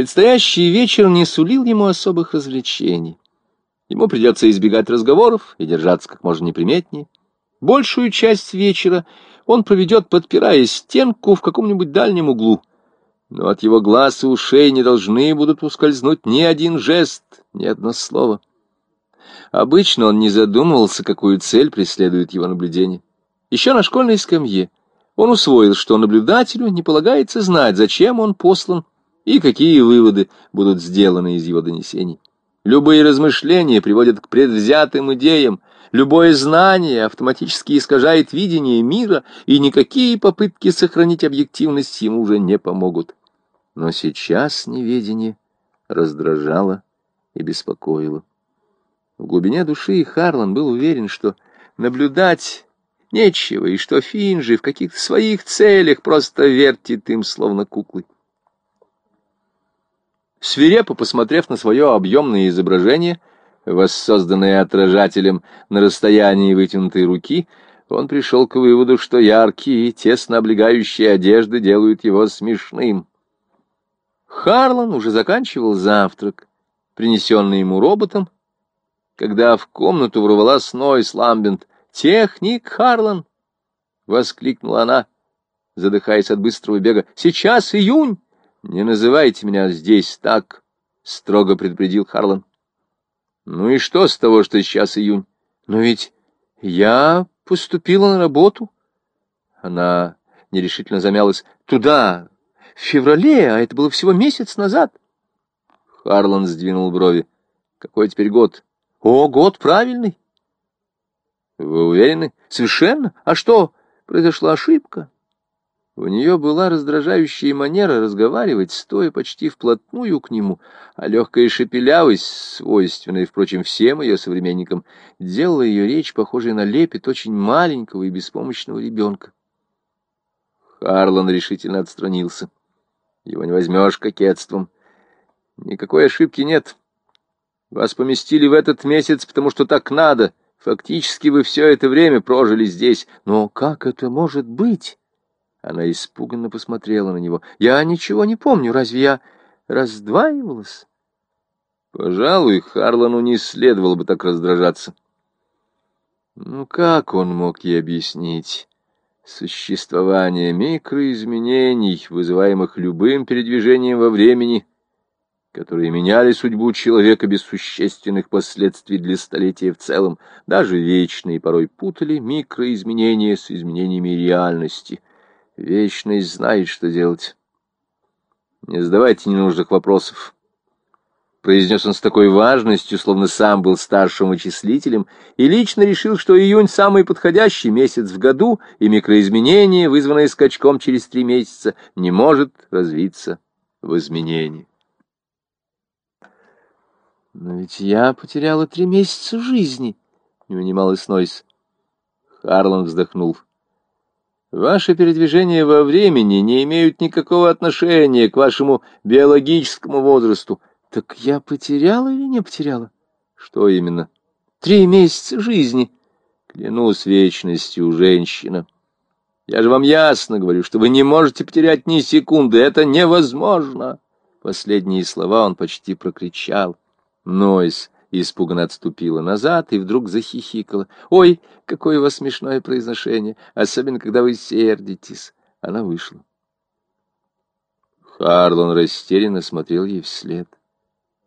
Предстоящий вечер не сулил ему особых развлечений. Ему придется избегать разговоров и держаться как можно неприметнее. Большую часть вечера он проведет, подпирая стенку в каком-нибудь дальнем углу. Но от его глаз и ушей не должны будут ускользнуть ни один жест, ни одно слово. Обычно он не задумывался, какую цель преследует его наблюдение. Еще на школьной скамье он усвоил, что наблюдателю не полагается знать, зачем он послан и какие выводы будут сделаны из его донесений. Любые размышления приводят к предвзятым идеям, любое знание автоматически искажает видение мира, и никакие попытки сохранить объективность ему уже не помогут. Но сейчас неведение раздражало и беспокоило. В глубине души Харлан был уверен, что наблюдать нечего, и что Финджи в каких-то своих целях просто вертит им, словно куклы. Свирепо посмотрев на свое объемное изображение, воссозданное отражателем на расстоянии вытянутой руки, он пришел к выводу, что яркие и тесно облегающие одежды делают его смешным. Харлан уже заканчивал завтрак, принесенный ему роботом, когда в комнату ворвалась Нойс Ламбент. «Техник Харлан!» — воскликнула она, задыхаясь от быстрого бега. «Сейчас июнь!» «Не называйте меня здесь так!» — строго предупредил Харлан. «Ну и что с того, что сейчас июнь? Но ведь я поступила на работу». Она нерешительно замялась. «Туда, в феврале, а это было всего месяц назад». Харлан сдвинул брови. «Какой теперь год?» О, год правильный. Вы уверены? Совершенно. А что? Произошла ошибка. У нее была раздражающая манера разговаривать, стоя почти вплотную к нему, а легкая шепелявость, свойственная, впрочем, всем ее современникам, делала ее речь похожей на лепет очень маленького и беспомощного ребенка. Харлан решительно отстранился. Его не возьмешь кокетством. Никакой ошибки нет. Вас поместили в этот месяц, потому что так надо. Фактически вы все это время прожили здесь. Но как это может быть? Она испуганно посмотрела на него. Я ничего не помню. Разве я раздваивалась? Пожалуй, Харлану не следовало бы так раздражаться. Ну, как он мог ей объяснить? Существование микроизменений, вызываемых любым передвижением во времени, которые меняли судьбу человека без существенных последствий для столетия в целом, даже вечные порой путали микроизменения с изменениями реальности. Вечность знает, что делать. Не задавайте ненужных вопросов. Произнес он с такой важностью, словно сам был старшим вычислителем, и лично решил, что июнь самый подходящий месяц в году, и микроизменение, вызванное скачком через три месяца, не может развиться в изменение. Но ведь я потеряла три месяца жизни, — не унималась Нойс. Харлан вздохнул. Ваши передвижения во времени не имеют никакого отношения к вашему биологическому возрасту. Так я потеряла или не потеряла? Что именно? Три месяца жизни. Клянусь вечностью, женщина. Я же вам ясно говорю, что вы не можете потерять ни секунды. Это невозможно. Последние слова он почти прокричал. Нойс испуганно отступила назад и вдруг захихикала. «Ой, какое у вас смешное произношение, особенно когда вы сердитесь!» Она вышла. Харлон растерянно смотрел ей вслед.